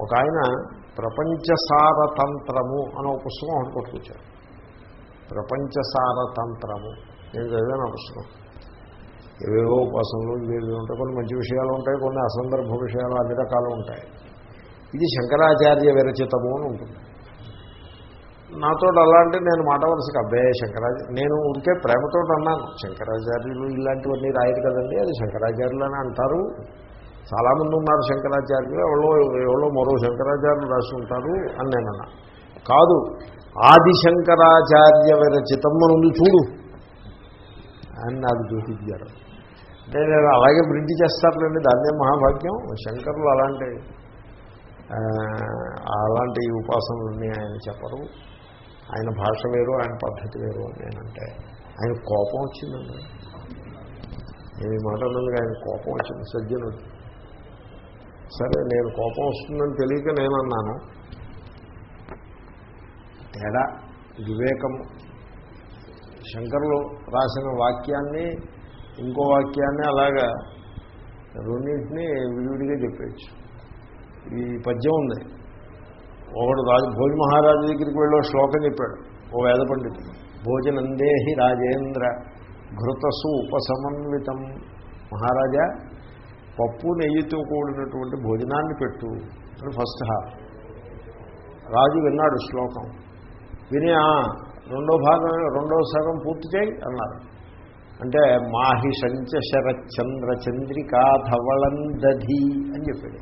ఒక ఆయన ప్రపంచసారతంత్రము అనే ఒక పుస్తకం ఒకటి కొట్టుకొచ్చారు ప్రపంచసారతంత్రము. నేను చదివాను ఆ పుస్తకం. ఏవేవో ఉపాసనలు ఇవేవి ఉంటాయి కొన్ని మంచి విషయాలు ఉంటాయి కొన్ని అసందర్భ విషయాలు అన్ని రకాలు ఉంటాయి. ఇది శంకరాచార్య విరచితము అని ఉంటుంది. నాతో అంటే నేను మాట వలసకి అబ్బే శంకరాచార్య నేను ఉంటే ప్రేమతో అన్నాను శంకరాచార్యులు ఇలాంటివన్నీ రాయరు కదండి అది శంకరాచార్యులు అని అంటారు. చాలామంది ఉన్నారు శంకరాచార్యులు ఎవరో ఎవరో మరో శంకరాచార్యులు రాసి ఉంటారు అని నేనన్నా కాదు ఆది శంకరాచార్య విరచితం అని ఉంది చూడు అని నాకు చూపించారు అంటే నేను అలాగే ప్రింట్ చేస్తారులేండి దాన్నే మహాభాగ్యం. శంకరులు అలాంటి అలాంటి ఉపాసనలన్నీ ఆయన చెప్పరు. ఆయన భాష వేరు ఆయన పద్ధతి వేరు నేనంటే ఆయన కోపం వచ్చిందండి. నేను ఈ మాట ఆయన కోపం వచ్చింది సజ్జనుడు. సరే నేను కోపం వస్తుందని తెలియక నేను అన్నాను తేడా వివేకము. శంకరులు రాసిన వాక్యాన్ని ఇంకో వాక్యాన్ని అలాగా రెండింటినీ విడివిడిగా చెప్పేయచ్చు. ఈ పద్యం ఉంది. ఒకడు రాజు భోజ మహారాజు దగ్గరికి వెళ్ళి ఒక శ్లోకం చెప్పాడు. ఓ వేద పండితుడు. భోజనందేహి రాజేంద్ర ఘృతసు ఉపసమన్వితం. మహారాజా పప్పు నెయ్యితో కూడినటువంటి భోజనాన్ని పెట్టు అని ఫస్ట్ హాఫ్ రాజు విన్నాడు శ్లోకం. విని "ఆ, రెండో భాగం రెండో సగం పూర్తి చేయి అన్నారు. అంటే మాహి సంచ శరచంద్ర చంద్రికా ధవళం దధి అని చెప్పాడు.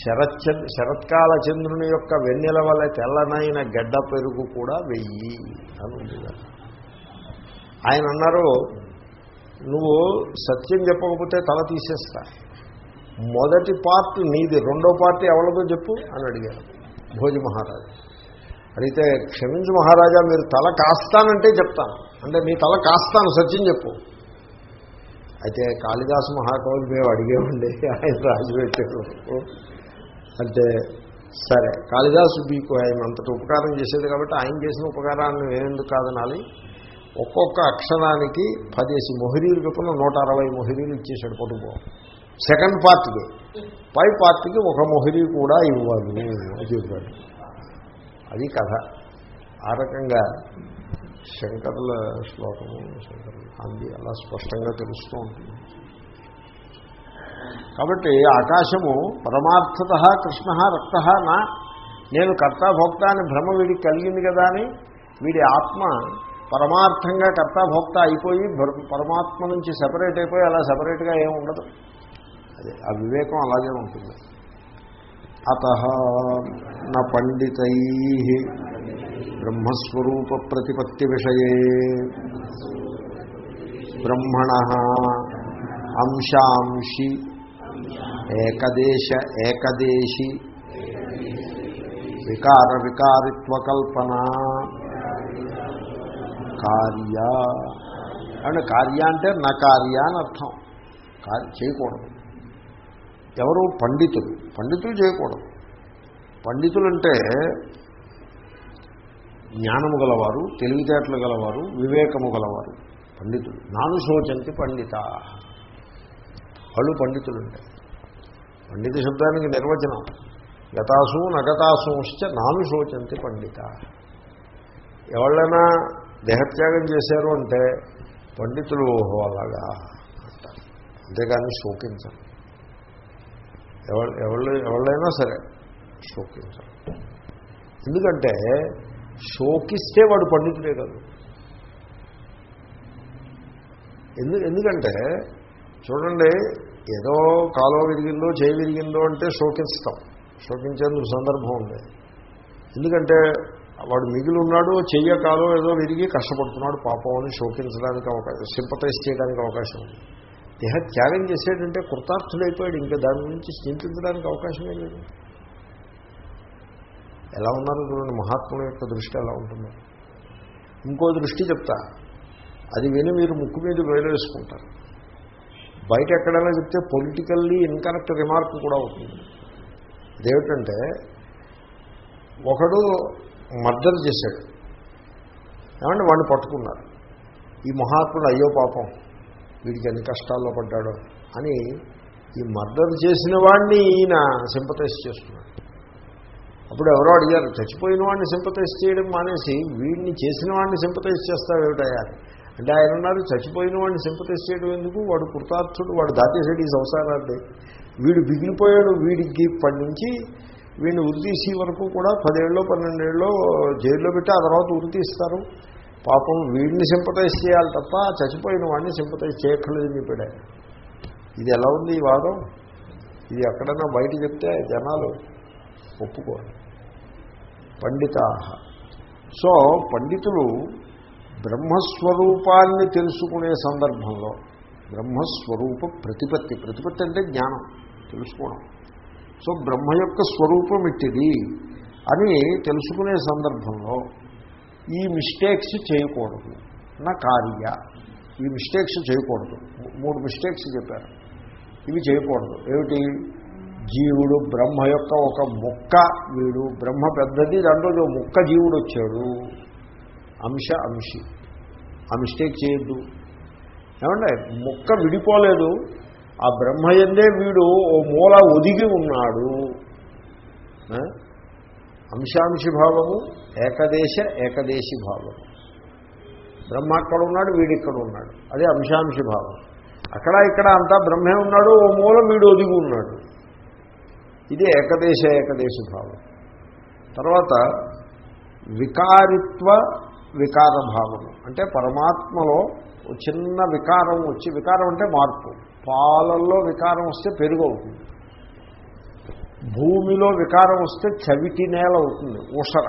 శరచంద్ర శరత్కాల చంద్రుని యొక్క వెన్నెల వల్ల తెల్లనైన గడ్డ పెరుగు కూడా వెయ్యి అని ఉంది. ఆయన అన్నారు నువ్వు సత్యం చెప్పకపోతే తల తీసేస్తా. మొదటి పార్ట్ నీది రెండో పార్టీ ఎవరితో చెప్పు అని అడిగారు భోజ మహారాజు. అడిగితే క్షమించు మహారాజా మీరు తల కాస్తానంటే చెప్తాను. అంటే నీ తల కాస్తాను సత్యం చెప్పు. అయితే కాళిదాసు మహాకవులు మేము అడిగేమండి ఆయన రాజు పెట్టారు. అంటే సరే కాళిదాసు మీకు ఆయన అంతటి ఉపకారం చేసేది కాబట్టి ఆయన చేసిన ఉపకారాన్ని నేనెందుకు కాదనాలి? ఒక్కొక్క అక్షరానికి పదేసి మొహరీలు చొప్పున నూట అరవై మొహిరీలు ఇచ్చేసాడు పట్టుకో. సెకండ్ పార్ట్కి. పై పార్ట్కి ఒక మొహిరీ కూడా ఇవ్వాలి అని చెప్పాడు. అది కథ. ఆ రకంగా శంకరుల శ్లోకము శంకరుల అంది అలా స్పష్టంగా తెలుస్తూ ఉంటుంది. కాబట్టి ఆకాశము పరమార్థత కృష్ణ రక్త నా నేను కర్త భోక్త అని భ్రమ వీడికి కలిగింది కదా అని వీడి ఆత్మ పరమార్థంగా కర్తాభోక్త అయిపోయి పరమాత్మ నుంచి సపరేట్ అయిపోయి అలా సపరేట్గా ఏమి ఉండదు. అదే ఆ వివేకం అలాగే ఉంటుంది. అత న పండితై బ్రహ్మస్వరూప ప్రతిపత్తి విషయ బ్రహ్మణ అంశాంశి ఏకదేశ ఏకదేశి. వికార వికారిత్వకల్పన. కార్య. అంటే కార్య అంటే నా కార్య అని అర్థం. కార్య చేయకూడదు. ఎవరు? పండితులు. పండితులు చేయకూడదు. పండితులంటే జ్ఞానము గలవారు తెలివితేటలు గలవారు వివేకము గలవారు. పండితులు. నాను శోచంతి పండిత. వాళ్ళు పండితులు పండిత శబ్దానికి నిర్వచనం. గతాసు నగతాసుశ్చ నాను శోచంతి పండిత. ఎవళ్ళైనా దేహత్యాగం చేశారు అంటే పండితులు ఓహో అలాగా అంటారు. అంతేగాని శోకించరు. ఎవరు ఎవరు ఎవళ్ళైనా సరే శోకించరు. ఎందుకంటే శోకిస్తే వాడు పండితుడే కాదు. ఎందు ఎందుకంటే చూడండి ఏదో కాలో విరిగిందో చేయి విరిగిందో అంటే శోకిస్తాం. శోకించేందుకు సందర్భం ఉంది. ఎందుకంటే వాడు మిగిలి ఉన్నాడు చెయ్య ఏదో విరిగి కష్టపడుతున్నాడు పాపం అని శోకించడానికి అవకాశం సింపతైజ్ చేయడానికి అవకాశం ఉంది. దేహ త్యాగం చేసేటంటే కృతార్థుడైపోయాడు ఇంకా దాని గురించి చింతించడానికి అవకాశమే లేదు. ఎలా ఉన్నారు చూడండి మహాత్ముల యొక్క దృష్టి ఎలా ఉంటుంది. ఇంకో దృష్టి చెప్తా అది విని మీరు ముక్కు మీద వేలు బయట ఎక్కడైనా చెప్తే పొలిటికల్లీ ఇన్కరెక్ట్ రిమార్క్ కూడా అవుతుంది. అదేమిటంటే ఒకడు మర్డర్ చేశాడు. ఏమంటే వాడిని పట్టుకున్నారు. ఈ మహాత్ముడు అయ్యో పాపం వీడికి ఎన్ని కష్టాల్లో పడ్డాడో అని ఈ మర్డర్ చేసిన వాడిని ఈయన సింపతైజ్ చేస్తున్నాడు. అప్పుడు ఎవరో అడిగారు చచ్చిపోయిన వాడిని సింపతైజ్ చేయడం మానేసి వీడిని చేసిన వాడిని సింపతైజ్ చేస్తావేమిటయా అంటే ఆయన ఉన్నారు చచ్చిపోయిన వాడిని సింపతైజ్ చేయడం ఎందుకు? వాడు కృతార్థుడు వాడు దాచేసాడు ఈ సంసారాన్ని. వీడు బిగిలిపోయాడు వీడికి ఇప్పటి నుంచి వీడిని ఉరితీసే వరకు కూడా పదేళ్ళు పన్నెండేళ్ళు జైల్లో పెట్టి ఆ తర్వాత ఉరితీస్తారు పాపం వీడిని సింపతైజ్ చేయాలి తప్ప చచ్చిపోయిన వాడిని సింపతైజ్ చేయక్కర్లేదు చెప్పాడు ఇది ఎలా ఉంది ఈ వాదం? ఇది ఎక్కడైనా బయట చెప్తే జనాలు ఒప్పుకోరు. పండిత సో పండితులు బ్రహ్మస్వరూపాన్ని తెలుసుకునే సందర్భంలో బ్రహ్మస్వరూప ప్రతిపత్తి ప్రతిపత్తి అంటే జ్ఞానం తెలుసుకోవడం. సో బ్రహ్మ యొక్క స్వరూపం ఇట్టిది అని తెలుసుకునే సందర్భంలో ఈ మిస్టేక్స్ చేయకూడదు. నా కార్య. ఈ మిస్టేక్స్ చేయకూడదు. మూడు మిస్టేక్స్ చెప్పారు. ఇవి చేయకూడదు. ఏమిటి? జీవుడు బ్రహ్మ యొక్క ఒక ముక్క వీడు బ్రహ్మ పెద్దది దాంట్లో ముక్క జీవుడు వచ్చాడు. అంశ అంశి. ఆ మిస్టేక్ చేయొద్దు. ఏమంటే ముక్క విడిపోలేదు. ఆ బ్రహ్మయందే వీడు ఓ మూల ఒదిగి ఉన్నాడు. అంశాంశి భావము ఏకదేశ ఏకదేశి భావము. బ్రహ్మ అక్కడ ఉన్నాడు వీడు ఇక్కడ ఉన్నాడు. అదే అంశాంశి భావం. అక్కడ ఇక్కడ అంతా బ్రహ్మే ఉన్నాడు ఓ మూల వీడు ఒదిగి ఉన్నాడు. ఇది ఏకదేశ ఏకదేశి భావం. తర్వాత వికారిత్వ వికార భావము అంటే పరమాత్మలో చిన్న వికారం వచ్చి వికారం అంటే మార్పు. పాలల్లో వికారం వస్తే పెరుగు అవుతుంది. భూమిలో వికారం వస్తే చవిటి నేల అవుతుంది ఊసర.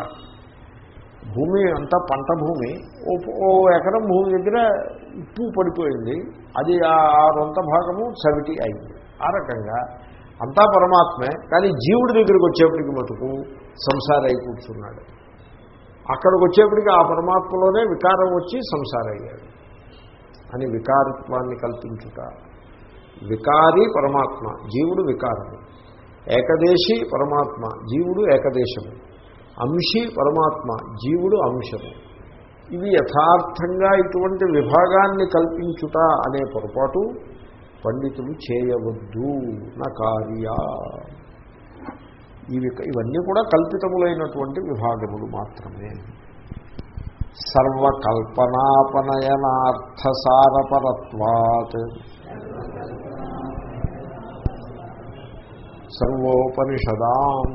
భూమి అంతా పంట భూమి. ఓ ఓ ఎకరం భూమి దగ్గర ఉప్పు పడిపోయింది. అది ఆ రొంత భాగము చవిటి అయింది. ఆ రకంగా అంతా పరమాత్మే కానీ జీవుడి దగ్గరికి వచ్చేప్పటికి మటుకు సంసార అయి కూర్చున్నాడు. అక్కడికి వచ్చేప్పటికి ఆ పరమాత్మలోనే వికారం వచ్చి సంసార అయ్యాడు అని వికారత్వాన్ని కల్పించుట వికారి పరమాత్మ జీవుడు వికారము. ఏకదేశి పరమాత్మ జీవుడు ఏకదేశము. అంశి పరమాత్మ జీవుడు అంశము. ఇవి యథార్థంగా ఇటువంటి విభాగాన్ని కల్పించుట అనే పొరపాటు పండితులు చేయవద్దు. నా కార్య. ఇవి ఇవన్నీ కూడా కల్పితములైనటువంటి విభాగములు మాత్రమే. సర్వకల్పనాపనయనార్థసారపరత్వాత్. సర్వోపనిషదాం.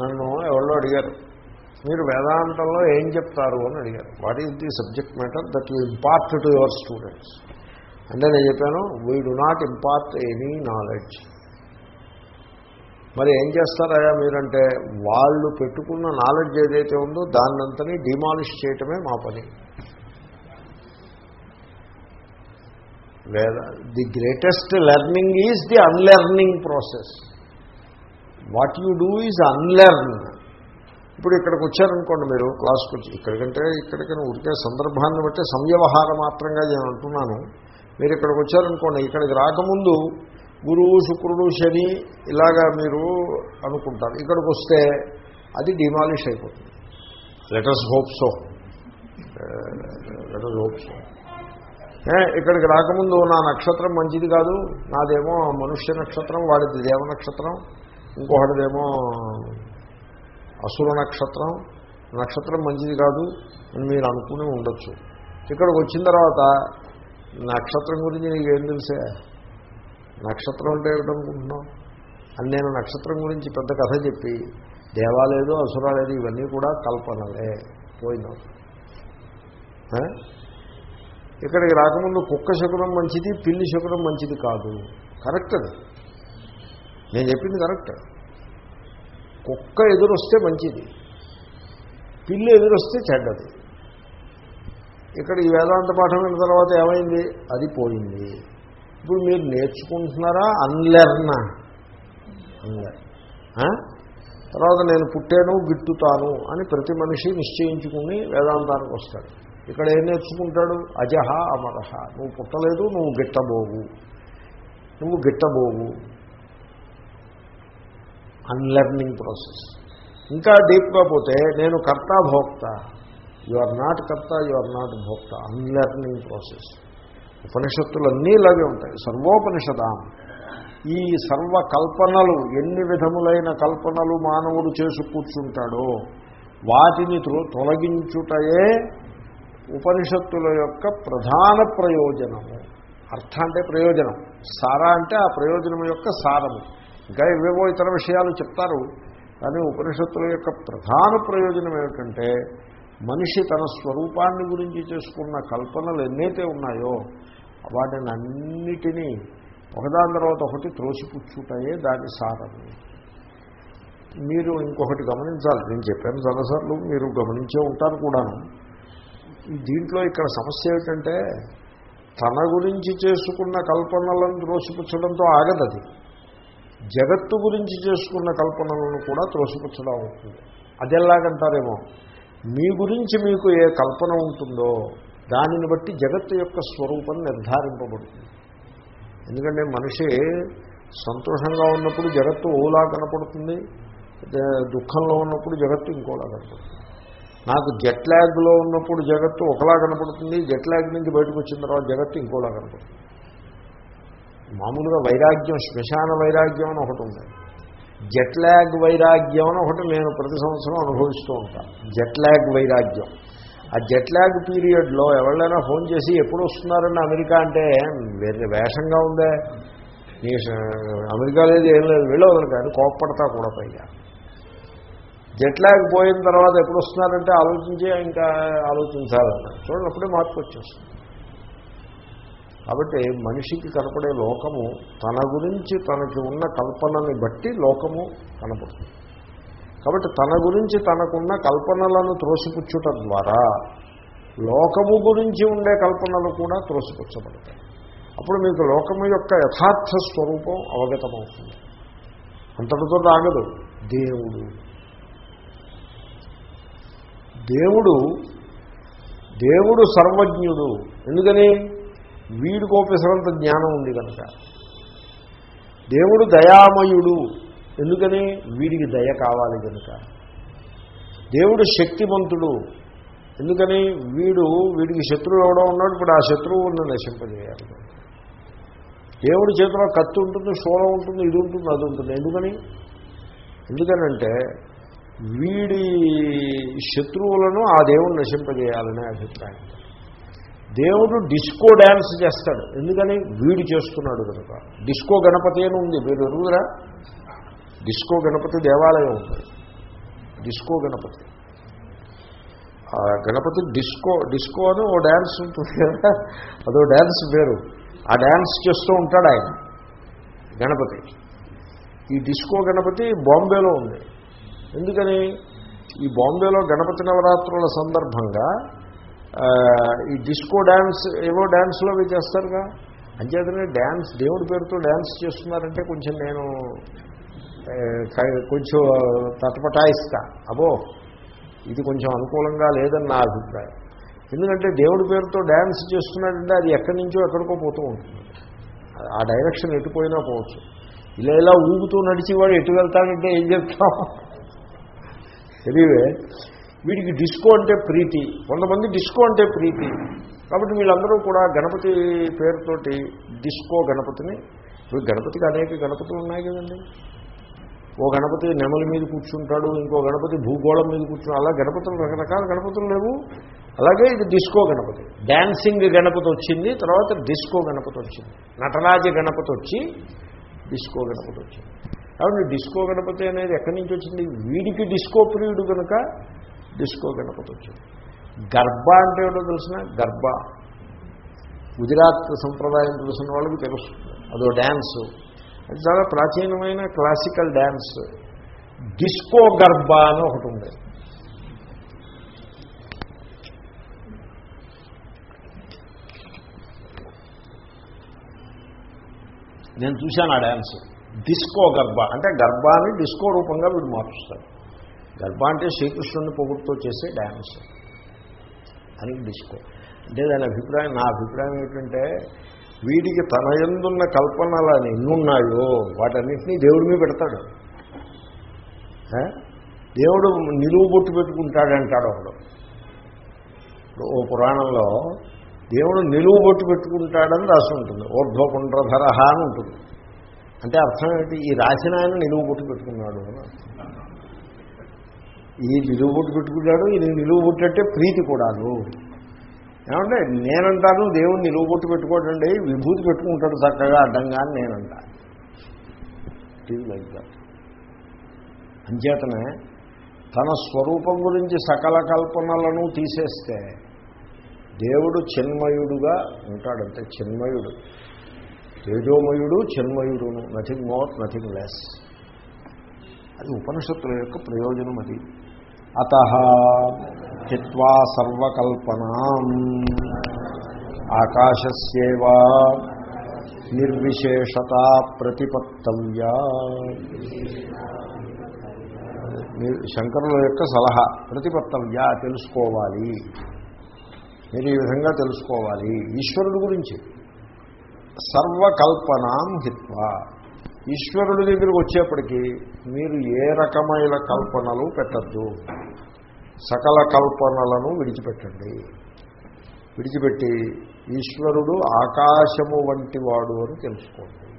నన్ను ఎవరో అడిగారు. మీరు వేదాంతంలో ఏం చెప్తారు అని అడిగారు. What is the subject matter that you impart to your students అంటే నేను చెప్పాను we do not impart any knowledge మరి ఏం చేస్తారయ్యా మీరంటే వాళ్ళు పెట్టుకున్న నాలెడ్జ్ ఏదైతే ఉందో దాన్నంతని డిమాలిష్ చేయటమే మా పని. వేద the greatest learning is the unlearning process what you do is unlearn ఇప్పుడు ఇక్కడికి వచ్చారనుకోండి మీరు క్లాస్కి వచ్చి ఇక్కడికంటే ఇక్కడికైనా ఉడికే సందర్భాన్ని బట్టి సంవ్యవహార మాత్రంగా నేను అంటున్నాను. మీరు ఇక్కడికి వచ్చారనుకోండి ఇక్కడికి రాకముందు గురువు శుక్రుడు శని ఇలాగా మీరు అనుకుంటారు. ఇక్కడికి వస్తే అది డిమాలిష్ అయిపోతుంది. Let's hope so let's hope so ఇక్కడికి రాకముందు నా నక్షత్రం మంచిది కాదు నాదేమో మనుష్య నక్షత్రం వాడిది దేవ నక్షత్రం ఇంకొకటిదేమో అసుర నక్షత్రం నక్షత్రం మంచిది కాదు అని మీరు అనుకుని ఉండొచ్చు. ఇక్కడికి వచ్చిన తర్వాత నక్షత్రం గురించి నీకేం తెలిసే? నక్షత్రం అంటే ఏమిటనుకుంటున్నావు? అని నేను నక్షత్రం గురించి పెద్ద కథ చెప్పి దేవాలేదు అసురాలేదు ఇవన్నీ కూడా కల్పనలే. పోయినాం ఇక్కడికి రాకముందు కుక్క శకునం మంచిది పిల్లి శకునం మంచిది కాదు. కరెక్ట్ అది. నేను చెప్పింది కరెక్ట్. కుక్క ఎదురొస్తే మంచిది పిల్లి ఎదురొస్తే చెడ్డది. ఇక్కడ ఈ వేదాంత పాఠం అయిన తర్వాత ఏమైంది? అది పోయింది. ఇప్పుడు మీరు నేర్చుకుంటున్నారా? అన్లెర్నా. అన్లెర్న్. తర్వాత నేను పుట్టాను గిట్టుతాను అని ప్రతి మనిషి నిశ్చయించుకుని వేదాంతానికి వస్తాడు. ఇక్కడ ఏం నేర్చుకుంటాడు? అజహ అమరహ. నువ్వు పుట్టలేదు నువ్వు గిట్టబోవు. నువ్వు గిట్టబోవు. అన్లెర్నింగ్ ప్రాసెస్ ఇంకా డీప్గా పోతే నేను కర్త భోక్త. యు ఆర్ నాట్ కర్త యు ఆర్ నాట్ భోక్త. అన్లెర్నింగ్ ప్రాసెస్ ఉపనిషత్తులన్నీ ఇలాగే ఉంటాయి. సర్వోపనిషదాం. ఈ సర్వ కల్పనలు ఎన్ని విధములైన కల్పనలు మానవుడు చేసి కూర్చుంటాడో వాటిని తొలగించుటయే ఉపనిషత్తుల యొక్క ప్రధాన ప్రయోజనము. అర్థ అంటే ప్రయోజనం. సార అంటే ఆ ప్రయోజనం యొక్క సారము. ఇంకా ఇవేవో ఇతర విషయాలు చెప్తారు. కానీ ఉపనిషత్తుల యొక్క ప్రధాన ప్రయోజనం ఏమిటంటే మనిషి తన స్వరూపాన్ని గురించి చేసుకున్న కల్పనలు ఎన్నైతే ఉన్నాయో వాటిని అన్నిటినీ ఒకదాని తర్వాత ఒకటి త్రోసిపుచ్చుటాయే దాని సారము. మీరు ఇంకొకటి గమనించాలి. నేను చెప్పాను చాలాసార్లు మీరు గమనించే ఉంటారు కూడాను. దీంట్లో ఇక్కడ సమస్య ఏమిటంటే తన గురించి చేసుకున్న కల్పనలను త్రోసిపుచ్చడంతో ఆగదది జగత్తు గురించి చేసుకున్న కల్పనలను కూడా త్రోసిపుచ్చడం అవుతుంది. అది ఎలాగంటారేమో మీ గురించి మీకు ఏ కల్పన ఉంటుందో దానిని బట్టి జగత్తు యొక్క స్వరూపం నిర్ధారింపబడుతుంది. ఎందుకంటే మనిషి సంతోషంగా ఉన్నప్పుడు జగత్తు ఓలా కనపడుతుంది దుఃఖంలో ఉన్నప్పుడు జగత్తు ఇంకోలా కనపడుతుంది. నాకు జెట్ ల్యాగ్లో ఉన్నప్పుడు జగత్తు ఒకలా కనపడుతుంది జెట్ ల్యాగ్ నుంచి బయటకు వచ్చిన తర్వాత జగత్తు ఇంకోలా కనపడుతుంది. మామూలుగా వైరాగ్యం శ్మశాన వైరాగ్యం అని ఒకటి ఉంది. జెట్ ల్యాగ్ వైరాగ్యం అని ఒకటి నేను ప్రతి సంవత్సరం అనుభవిస్తూ ఉంటాను జెట్ ల్యాగ్ వైరాగ్యం. ఆ జెట్ ల్యాగ్ పీరియడ్లో ఎవరైనా ఫోన్ చేసి ఎప్పుడు వస్తున్నారండి అమెరికా అంటే వేరే వేషంగా ఉందే. నీ అమెరికా లేదు ఏం లేదు. వెళ్ళవదలు కానీ కోప్పడతా కూడా పైగా. జెట్ ల్యాగ్ పోయిన తర్వాత ఎప్పుడు వస్తున్నారంటే ఆలోచించి ఇంకా ఆలోచించాలన్నారు చూడండి అప్పుడే మార్పు వచ్చేస్తుంది. కాబట్టి మనిషికి కనపడే లోకము తన గురించి తనకి ఉన్న కల్పనని బట్టి లోకము కనపడుతుంది. కాబట్టి తన గురించి తనకున్న కల్పనలను త్రోసిపుచ్చుట ద్వారా లోకము గురించి ఉండే కల్పనలు కూడా త్రోసిపుచ్చబడతాయి. అప్పుడు మీకు లోకము యొక్క యథార్థ స్వరూపం అవగతమవుతుంది. అంతటితో రాగదు దేవుడు దేవుడు దేవుడు సర్వజ్ఞుడు. ఎందుకని? వీడు కోపేసరంత జ్ఞానం ఉంది కనుక. దేవుడు దయామయుడు. ఎందుకని? వీడికి దయ కావాలి కనుక. దేవుడు శక్తిమంతుడు. ఎందుకని? వీడు వీడికి శత్రువు ఎవడో ఉన్నాడు ఇప్పుడు ఆ శత్రువును నశింపజేయాలి. దేవుడి చేతిలో కత్తి ఉంటుంది శూలం ఉంటుంది ఇది ఉంటుంది అది ఉంటుంది. ఎందుకని? ఎందుకనంటే వీడి శత్రువులను ఆ దేవుడు నశింపజేయాలనే అభిప్రాయం. దేవుడు డిస్కో డ్యాన్స్ చేస్తాడు. ఎందుకని? వీడు చేస్తున్నాడు కనుక. డిస్కో గణపతి అని ఉంది. మీరు ఎరుగుదరా? డిస్కో గణపతి దేవాలయం ఉంది. డిస్కో గణపతి. ఆ గణపతి డిస్కో డిస్కో అని ఓ డ్యాన్స్ ఉంటుంది కదా. అదో డ్యాన్స్ పేరు ఆ డ్యాన్స్ చేస్తూ ఉంటాడు ఆయన గణపతి. ఈ డిస్కో గణపతి బాంబేలో ఉంది. ఎందుకని? ఈ బాంబేలో గణపతి నవరాత్రుల సందర్భంగా ఈ డిస్కో డ్యాన్స్ ఏవో డ్యాన్స్లో అవి చేస్తారుగా? అంచేతనే డ్యాన్స్ దేవుడి పేరుతో డ్యాన్స్ చేస్తున్నారంటే కొంచెం నేను కొంచెం తటపటాయిస్తా. అబో ఇది కొంచెం అనుకూలంగా లేదని నా అభిప్రాయం. ఎందుకంటే దేవుడి పేరుతో డ్యాన్స్ చేస్తున్నాడంటే అది ఎక్కడి నుంచో ఎక్కడికో పోతూ ఉంటుంది. ఆ డైరెక్షన్ ఎటుపోయినా పోవచ్చు. ఇలా ఇలా ఊగుతూ నడిచేవాడు ఎటు వెళ్తాడంటే ఏం చెప్తాం? ఎనీవే వీడికి డిస్కో అంటే ప్రీతి. కొంతమంది డిస్కో అంటే ప్రీతి. కాబట్టి వీళ్ళందరూ కూడా గణపతి పేరుతోటి డిస్కో గణపతిని. గణపతికి అనేక గణపతులు ఉన్నాయి కదండి. ఓ గణపతి నెమలి మీద కూర్చుంటాడు ఇంకో గణపతి భూగోళం మీద కూర్చుని అలా గణపతులు రకరకాల గణపతులు లేవు. అలాగే ఇది డిస్కో గణపతి. డ్యాన్సింగ్ గణపతి వచ్చింది తర్వాత డిస్కో గణపతి వచ్చింది. నటరాజ గణపతి వచ్చి డిస్కో గణపతి వచ్చింది. కాబట్టి డిస్కో గణపతి అనేది ఎక్కడి నుంచి వచ్చింది? వీడికి డిస్కో ప్రియుడు కనుక డిస్కో గణపతి వచ్చింది. గర్భ అంటే ఏమిటో తెలిసిన? గర్భ. గుజరాత్ సంప్రదాయం తెలిసిన వాళ్ళకి తెలుస్తుంది అదో డ్యాన్స్ అది చాలా ప్రాచీనమైన క్లాసికల్ డ్యాన్స్ డిస్కో గర్భ అని ఒకటి ఉంది. నేను చూశాను ఆ డ్యాన్స్ డిస్కో గర్భ. అంటే గర్భాన్ని డిస్కో రూపంగా వీడు మారుస్తాడు గర్భ అంటే శ్రీకృష్ణుని పొగుడుతో చేసే డ్యాన్స్. అని డిస్కో. అంటే దాని అభిప్రాయం నా అభిప్రాయం ఏంటంటే వీడికి తన ఎందున్న కల్పనలు అని ఎన్నున్నాయో వాటన్నింటినీ దేవుడి మీద పెడతాడు. దేవుడు నిలువు బొట్టు పెట్టుకుంటాడంటాడు ఒకడు. ఓ పురాణంలో దేవుడు నిలువు బొట్టు పెట్టుకుంటాడని రాసి ఉంటుంది. ఊర్ధ్వపుండ్రధర అని ఉంటుంది. అంటే అర్థం ఏంటి? ఈ రాసిన ఆయన నిలువు బొట్టు పెట్టుకున్నాడు అని ఈ నిలువు బొట్టు పెట్టుకున్నాడు ఇది నిలువు బొట్టు ప్రీతి కూడాను. ఏమంటే నేనంటాను దేవుడు నిలువు బొట్టు పెట్టుకోడండి విభూతి పెట్టుకుంటాడు చక్కగా అడ్డంగా అని నేనంటాను లైక్ దట్ అంచేతనే తన స్వరూపం గురించి సకల కల్పనలను తీసేస్తే దేవుడు చిన్మయుడుగా ఉంటాడంటే చిన్మయుడు. తేజోమయుడు చిన్మయుడును నథింగ్ మోర్ నథింగ్ లెస్ అది ఉపనిషత్తుల యొక్క ప్రయోజనం అది. అత చిత్వా సర్వకల్పనా. ఆకాశస్యేవా నిర్విశేషత ప్రతిపత్తవ్యా. శంకరుల యొక్క సలహా ప్రతిపత్తవ్యా తెలుసుకోవాలి. మీరు ఈ విధంగా తెలుసుకోవాలి. ఈశ్వరుడు గురించి. సర్వకల్పనాం హిత్వా. ఈశ్వరుడి దగ్గరికి వచ్చేప్పటికీ మీరు ఏ రకమైన కల్పనలు పెట్టద్దు. సకల కల్పనలను విడిచిపెట్టండి. విడిచిపెట్టి ఈశ్వరుడు ఆకాశము వంటి వాడు అని తెలుసుకోండి.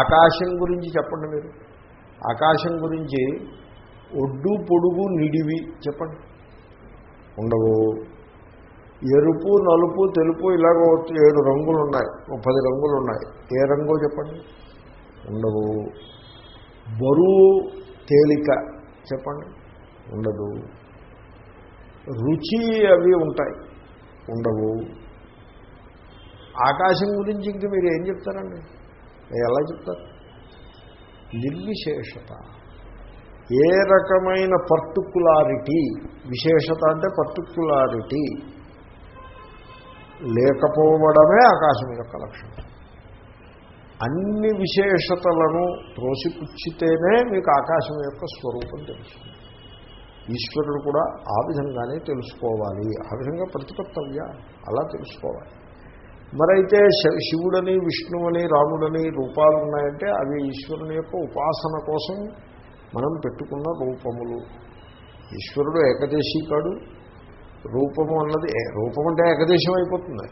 ఆకాశం గురించి చెప్పండి మీరు. ఆకాశం గురించి ఒడ్డు పొడుగు నిడివి చెప్పండి. ఉండవు. ఎరుపు నలుపు తెలుపు ఇలాగ ఏడు రంగులు ఉన్నాయి ఓ పది రంగులు ఉన్నాయి ఏ రంగు చెప్పండి? ఉండవు బరువు తేలిక చెప్పండి? ఉండదు. రుచి అవి ఉంటాయి. ఉండవు. ఆకాశం గురించి ఇంక మీరు ఏం చెప్తారండి? ఎలా చెప్తారు? నిర్విశేషత ఏ రకమైన పర్టికులారిటీ విశేషత అంటే పర్టికులారిటీ లేకపోవడమే ఆకాశం యొక్క లక్షణం. అన్ని విశేషతలను త్రోసిపుచ్చితేనే మీకు ఆకాశం యొక్క స్వరూపం తెలుస్తుంది. ఈశ్వరుడు కూడా ఆ విధంగానే తెలుసుకోవాలి. ఆ విధంగా ప్రతిపత్తవ్య అలా తెలుసుకోవాలి. మరైతే శ- శివుడని విష్ణువని రాముడని రూపాలు ఉన్నాయంటే అవి ఈశ్వరుని యొక్క ఉపాసన కోసం మనం పెట్టుకున్న రూపములు. ఈశ్వరుడు ఏకదేశీ కాడు. రూపము అన్నది రూపం అంటే ఏకదేశం అయిపోతుంది.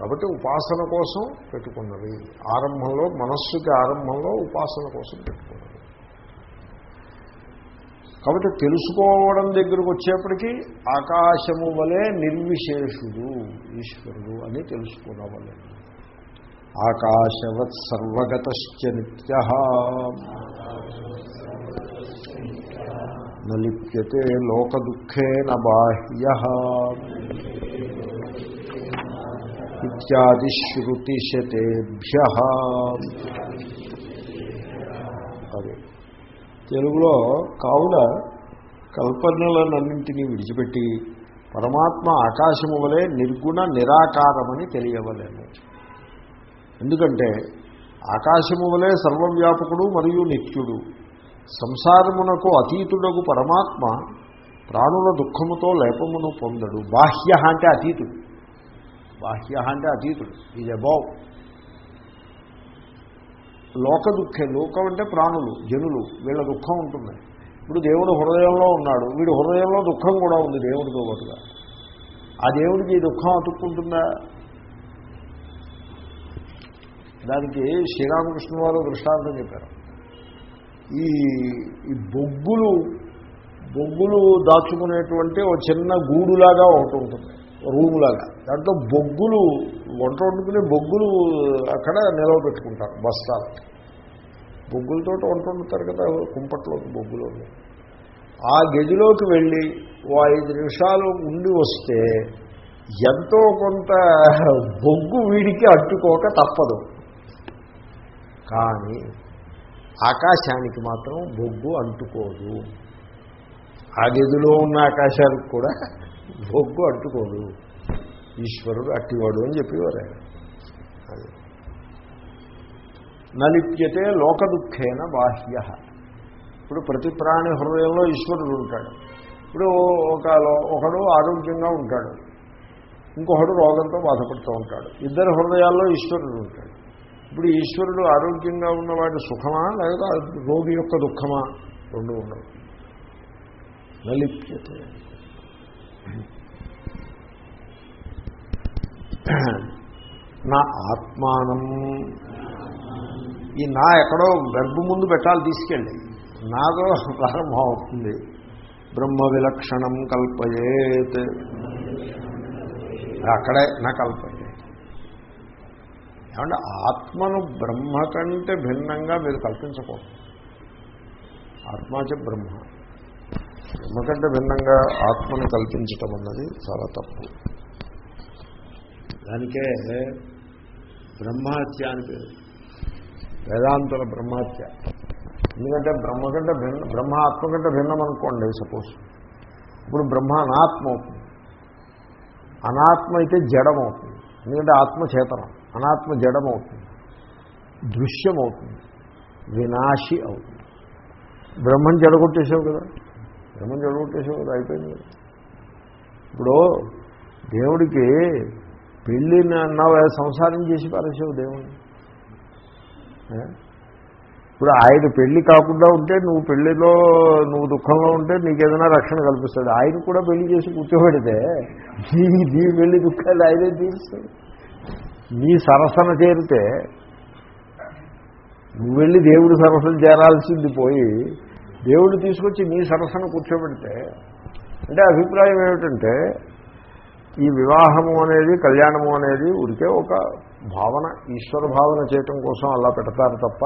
కాబట్టి ఉపాసన కోసం పెట్టుకున్నవి ఆరంభంలో మనస్సుకి ఆరంభంలో ఉపాసన కోసం పెట్టుకున్నవి కాబట్టి తెలుసుకోవడం దగ్గరకు వచ్చేప్పటికీ ఆకాశము వలె నిర్విశేషుడు ఈశ్వరుడు అని తెలుసుకోవలే ఆకాశవత్ సర్వగత నిత్య. నలిప్యతే లోకదుఃఖేన బాహ్య ఇత్యాది అది. తెలుగులో కావున కల్పనలన్నింటినీ విడిచిపెట్టి పరమాత్మ ఆకాశము వలె నిర్గుణ నిరాకారమని తెలియవలేము. ఎందుకంటే ఆకాశము వలె సర్వవ్యాపకుడు మరియు నిత్యుడు. సంసారమునకు అతీతుడకు పరమాత్మ ప్రాణుల దుఃఖముతో లేపమును పొందడు. బాహ్య అంటే అతీతుడు. బాహ్య అంటే అతీతుడు. ఇది అబౌవ్ లోక దుఃఖే లోకం అంటే ప్రాణులు జనులు వీళ్ళ దుఃఖం ఉంటుంది. ఇప్పుడు దేవుడు హృదయంలో ఉన్నాడు. వీడి హృదయంలో దుఃఖం కూడా ఉంది దేవుడితో పాటుగా. ఆ దేవుడికి ఈ దుఃఖం అతుక్కుంటుందా? దానికి శ్రీరామకృష్ణ వారు దృష్టాంతం చెప్పారు. ఈ ఈ బొగ్గులు బొగ్గులు దాచుకునేటువంటి ఒక చిన్న గూడులాగా ఒకటి ఉంటుంది. రూములాగా. దాంట్లో బొగ్గులు వంట వండుకునే బొగ్గులు అక్కడ నిలవ పెట్టుకుంటారు బస్తాలు. బొగ్గులతో వంట వండుతారు కదా కుంపట్లో బొగ్గులో ఆ గదిలోకి వెళ్ళి ఓ ఐదు నిమిషాలు ఉండి వస్తే ఎంతో కొంత బొగ్గు వీడికి అట్టుకోక తప్పదు. కానీ ఆకాశానికి మాత్రం బొగ్గు అంటుకోదు. ఆ గదిలో ఉన్న ఆకాశానికి కూడా బొగ్గు అంటుకోదు. ఈశ్వరుడు అట్టివాడు అని చెప్పేవారు ఆయన. అది. నలిప్యతే లోకదుఖేన బాహ్య. ఇప్పుడు ప్రతి ప్రాణి హృదయంలో ఈశ్వరుడు ఉంటాడు. ఇప్పుడు ఒక ఒకడు ఆరోగ్యంగా ఉంటాడు. ఇంకొకడు రోగంతో బాధపడుతూ ఉంటాడు. ఇద్దరు హృదయాల్లో ఈశ్వరుడు ఉంటాడు. ఇప్పుడు ఈశ్వరుడు ఆరోగ్యంగా ఉన్నవాడు సుఖమా లేదా రోగి యొక్క దుఃఖమా? రెండు ఉండవు. నలిప్యత. నా ఆత్మానం. ఈ నా ఎక్కడో గర్భ ముందు పెట్టాలి తీసుకెళ్ళి. నాదో ప్రారంభం అవుతుంది. బ్రహ్మ విలక్షణం కల్పయేత్. అక్కడే నా కల్ప. ఏమంటే ఆత్మను బ్రహ్మ కంటే భిన్నంగా మీరు కల్పించకూడదు. ఆత్మాచ బ్రహ్మ. బ్రహ్మ కంటే భిన్నంగా ఆత్మను కల్పించటం అన్నది చాలా తప్పు. దానికే బ్రహ్మహత్య అని పేరు. వేదాంతుల బ్రహ్మహత్య ఎందుకంటే బ్రహ్మ కంటే భిన్న బ్రహ్మ ఆత్మ కంటే భిన్నం అనుకోండి సపోజ్ ఇప్పుడు బ్రహ్మ అనాత్మ అవుతుంది. అనాత్మ అయితే జడం అవుతుంది ఎందుకంటే ఆత్మ చేతనం. అనాత్మ జడమవుతుంది. దృశ్యమవుతుంది. దృశ్యం అవుతుంది వినాశి అవుతుంది. బ్రహ్మం జడగొట్టేసావు కదా. బ్రహ్మం జడగొట్టేసావు కదా అయిపోయింది కదా. ఇప్పుడు దేవుడికి పెళ్ళిని అన్నావు సంసారం చేసి పారేసావు దేవుడిని ఇప్పుడు ఆయన పెళ్ళి కాకుండా ఉంటే నువ్వు పెళ్ళిలో నువ్వు దుఃఖంలో ఉంటే నీకు ఏదైనా రక్షణ కల్పిస్తాడు. ఆయన కూడా పెళ్ళి చేసి కూర్చోబెడితే నీ నీ పెళ్ళి దుఃఖాలు ఆయనే తీరుస్తాడు. నీ సరసన చేరితే నువ్వు వెళ్ళి దేవుడి సరసన చేరాల్సింది పోయి దేవుడు తీసుకొచ్చి నీ సరసన కూర్చోబెడితే అంటే అభిప్రాయం ఏమిటంటే ఈ వివాహము అనేది కళ్యాణము అనేది ఉడికే ఒక భావన ఈశ్వర భావన చేయటం కోసం అలా పెడతారు తప్ప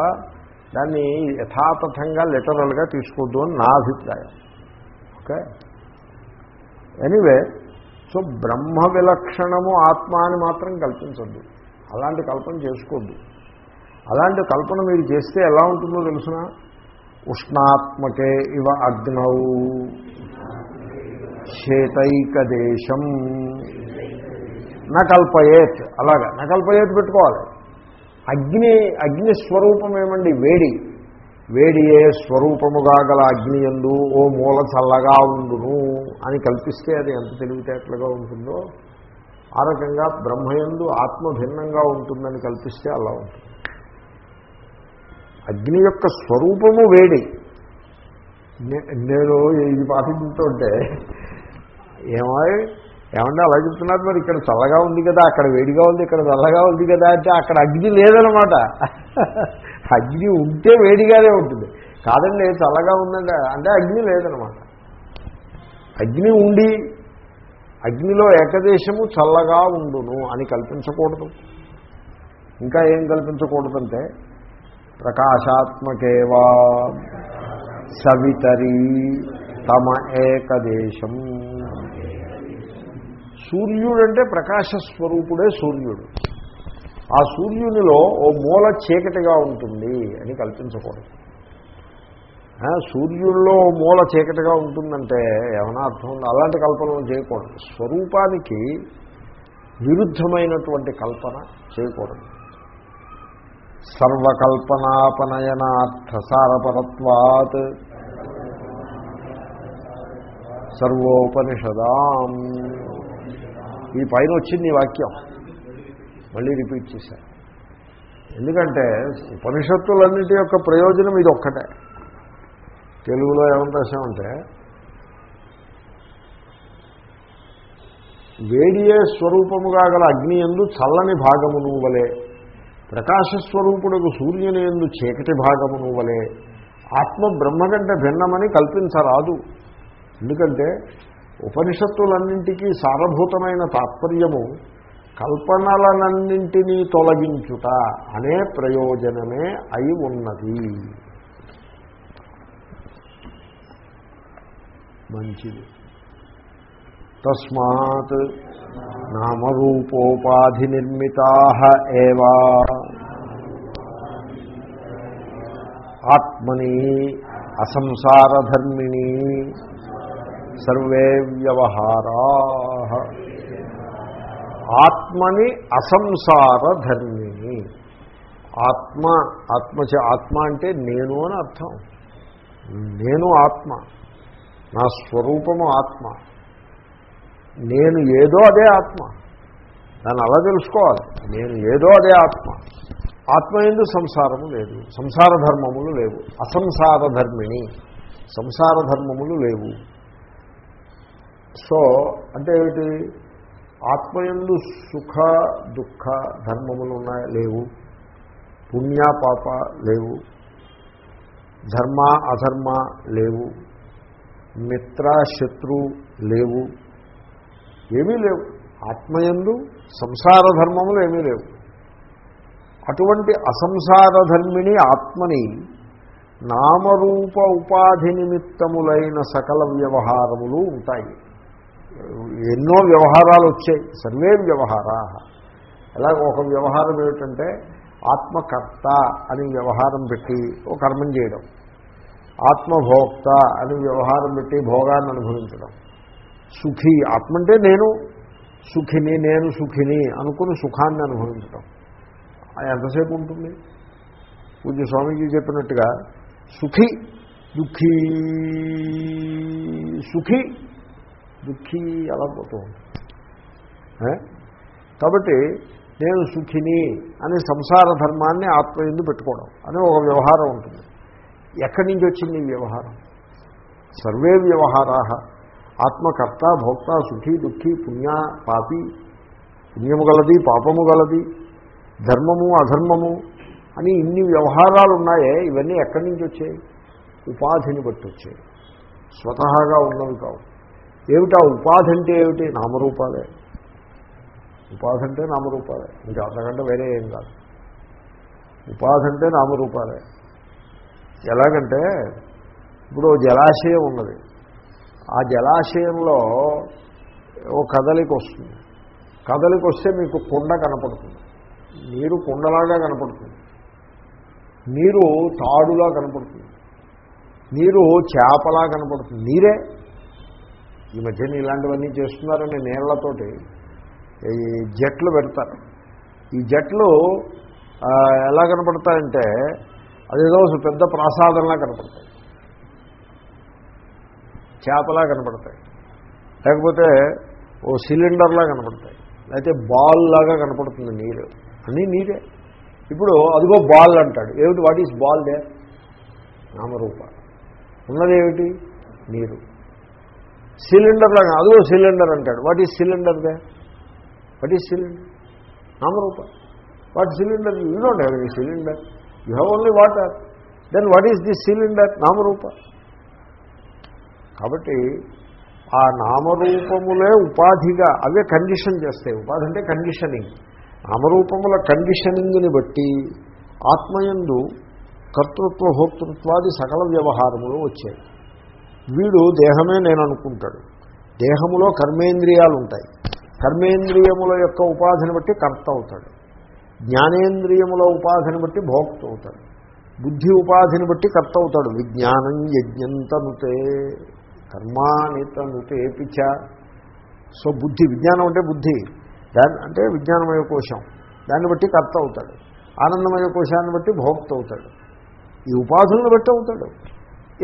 దాన్ని యథాతథంగా లిటరల్గా తీసుకోవద్దు అని నా అభిప్రాయం. ఓకే? ఎనీవే సో బ్రహ్మ విలక్షణము ఆత్మ అని మాత్రం కల్పించద్దు. అలాంటి కల్పన చేసుకోద్దు. అలాంటి కల్పన మీరు చేస్తే ఎలా ఉంటుందో తెలుసిన ఉష్ణాత్మకే ఇవ అగ్నౌ. శేతైకదేశం నకల్పయేత్ అలాగా నకల్పయేత్ పెట్టుకోవాలి. అగ్ని అగ్ని స్వరూపం ఏమండి వేడి. వేడియే స్వరూపముగా గల అగ్నియందు ఓ మూల చల్లగా ఉండును అని కల్పిస్తే అది ఎంత తెలివితేటలుగా ఉంటుందో ఆ రకంగా బ్రహ్మయందు ఆత్మ భిన్నంగా ఉంటుందని కల్పిస్తే అలా ఉంటుంది. అగ్ని యొక్క స్వరూపము వేడి. నే- నేను ఇది పాటించుతుంటే ఏమో ఏమంటే అలా చెప్తున్నారు మరి ఇక్కడ చల్లగా ఉంది కదా అక్కడ వేడిగా ఉంది ఇక్కడ చల్లగా ఉంది కదా అంటే అక్కడ అగ్ని లేదనమాట అగ్ని ఉంటే వేడిగానే ఉంటుంది. కాదండి చల్లగా ఉందండి అంటే అగ్ని లేదనమాట. అగ్ని ఉండి అగ్నిలో ఏకదేశము చల్లగా ఉండును అని కల్పించకూడదు. ఇంకా ఏం కల్పించకూడదంటే ప్రకాశాత్మకేవా సవితరి తమ ఏకదేశం. సూర్యుడంటే ప్రకాశ స్వరూపుడే సూర్యుడు. ఆ సూర్యునిలో ఓ మూల చీకటిగా ఉంటుంది అని కల్పించకూడదు. సూర్యుల్లో మూల చీకటిగా ఉంటుందంటే ఏమైనా అర్థం ఉంది? అలాంటి కల్పనలు చేయకూడదు. స్వరూపానికి విరుద్ధమైనటువంటి కల్పన చేయకూడదు. సర్వకల్పనాపనయనార్థసారపరత్వాత్ సర్వోపనిషదాం. ఈ పైన వచ్చింది ఈ వాక్యం. మళ్ళీ రిపీట్ చేశారు. ఎందుకంటే ఉపనిషత్తులన్నిటి యొక్క ప్రయోజనం ఇది ఒక్కటే. తెలుగులో ఏమని రాశామంటే వేడియే స్వరూపముగా గల అగ్ని ఎందు చల్లని భాగమును వలె ప్రకాశస్వరూపుడుకు సూర్యుని ఎందు చీకటి భాగమును వలె ఆత్మ బ్రహ్మ కంటే భిన్నమని కల్పించరాదు. ఎందుకంటే ఉపనిషత్తులన్నింటికీ సారభూతమైన తాత్పర్యము కల్పనలనన్నింటినీ తొలగించుట అనే ప్రయోజనమే అయి ఉన్నది. మంచిది. తస్మాత్ నామరూపోపాధి నిర్మితా ఏవా. ఆత్మని అసంసారధర్మిణి సర్వే వ్యవహారా. ఆత్మని అసంసారధర్మిణి. ఆత్మ ఆత్మ ఆత్మ అంటే నేను అని అర్థం. నేను ఆత్మ. నా స్వరూపము ఆత్మ. నేను ఏదో అదే ఆత్మ. దాన్ని అలా తెలుసుకోవాలి. నేను ఏదో అదే ఆత్మ. ఆత్మ ఎందు సంసారము లేదు. సంసార ధర్మములు లేవు. అసంసార ధర్మిణి సంసార ధర్మములు లేవు. సో అంటే ఏమిటి? ఆత్మయందు సుఖ దుఃఖ ధర్మములు ఉన్నాయా లేవు. పుణ్య పాప లేవు. ధర్మ అధర్మ లేవు. మిత్ర శత్రు లేవు. ఏమీ లేవు. ఆత్మయందు సంసార ధర్మములు ఏమీ లేవు. అటువంటి అసంసార ధర్మిణి ఆత్మని నామరూప ఉపాధి నిమిత్తములైన సకల వ్యవహారములు ఉంటాయి. ఎన్నో వ్యవహారాలు వచ్చాయి. సర్వే వ్యవహారా. అలాగ ఒక వ్యవహారం ఏమిటంటే ఆత్మకర్త అని వ్యవహారం పెట్టి ఒక కర్మం చేయడం. ఆత్మభోక్త అని వ్యవహారం పెట్టి భోగాన్ని అనుభవించడం. సుఖి ఆత్మ అంటే నేను సుఖిని నేను సుఖిని అనుకుని సుఖాన్ని అనుభవించడం. ఎంతసేపు ఉంటుంది? పూజ్య స్వామీజీ చెప్పినట్టుగా సుఖి దుఃఖీ సుఖి దుఃఖీ అలా పోతూ ఉంటుంది కాబట్టి నేను సుఖిని అనే సంసార ధర్మాన్ని ఆత్మ ఎందు పెట్టుకోవడం అనే ఒక వ్యవహారం ఉంటుంది. ఎక్కడి నుంచి వచ్చింది ఈ వ్యవహారం? సర్వే వ్యవహారా. ఆత్మకర్త భోక్త సుఖీ దుఃఖీ పుణ్య పాపి. పుణ్యము గలది పాపము గలది ధర్మము అధర్మము అని ఇన్ని వ్యవహారాలు ఉన్నాయే ఇవన్నీ ఎక్కడి నుంచి వచ్చాయి? ఉపాధిని బట్టి వచ్చాయి. స్వతహాగా ఉన్నవి కావు. ఏమిటా ఉపాధి అంటే ఏమిటి? నామరూపాలే. ఉపాధి అంటే నామరూపాలే. ఇంకా అంతకంటే వేరే ఏం కాదు. ఉపాధి అంటే నామరూపాలే. ఎలాగంటే ఇప్పుడు జలాశయం ఉన్నది. ఆ జలాశయంలో ఓ కదలికి వస్తుంది. కదలికి వస్తే మీకు కుండ కనపడుతుంది. నీరు కుండలాగా కనపడుతుంది. నీరు తాడులా కనపడుతుంది. నీరు చేపలా కనపడుతుంది. నీరే ఈ మధ్యన ఇలాంటివన్నీ చేస్తున్నారని నీళ్ళతోటి ఈ జట్లు పెడతారు. ఈ జట్లు ఎలా కనపడతాయంటే అదేదో పెద్ద ప్రసాదంలా కనపడతాయి. చేపలా కనపడతాయి. లేకపోతే ఓ సిలిండర్లా కనపడతాయి. లేకపోతే బాల్ లాగా కనపడుతుంది నీరు. అన్నీ నీరే. ఇప్పుడు అదిగో బాల్ అంటాడు. ఏమిటి? వాట్ ఈస్ బాల్ డే? నామరూప. ఉన్నదేమిటి? నీరు. సిలిండర్ లాగా సిలిండర్ అంటాడు. What is cylinder they what is cylinder నామరూపం. What cylinder you don't have any cylinder you have only water then what is this cylinder నామరూప. కాబట్టి ఆ నామరూపములే ఉపాధిగా అవే కండిషన్ చేస్తాయి. ఉపాధి అంటే కండిషనింగ్ నామరూపముల కండిషనింగ్ని బట్టి ఆత్మయందు కర్తృత్వ భోక్తృత్వాది సకల వ్యవహారములు వచ్చాయి. వీడు దేహమే నేను అనుకుంటాడు దేహములో కర్మేంద్రియాలు ఉంటాయి కర్మేంద్రియముల యొక్క ఉపాధిని బట్టి కర్త అవుతాడు. జ్ఞానేంద్రియముల ఉపాధిని బట్టి భోక్త అవుతాడు. బుద్ధి ఉపాధిని బట్టి కర్త అవుతాడు. విజ్ఞానం యజ్ఞంతనుతే కర్మానితనుతే పిచ్చ. సో బుద్ధి విజ్ఞానం అంటే బుద్ధి. దాని అంటే విజ్ఞానమయ కోశం. దాన్ని బట్టి కర్త అవుతాడు. ఆనందమయ కోశాన్ని బట్టి భోక్త అవుతాడు. ఈ ఉపాధులను బట్టి అవుతాడు.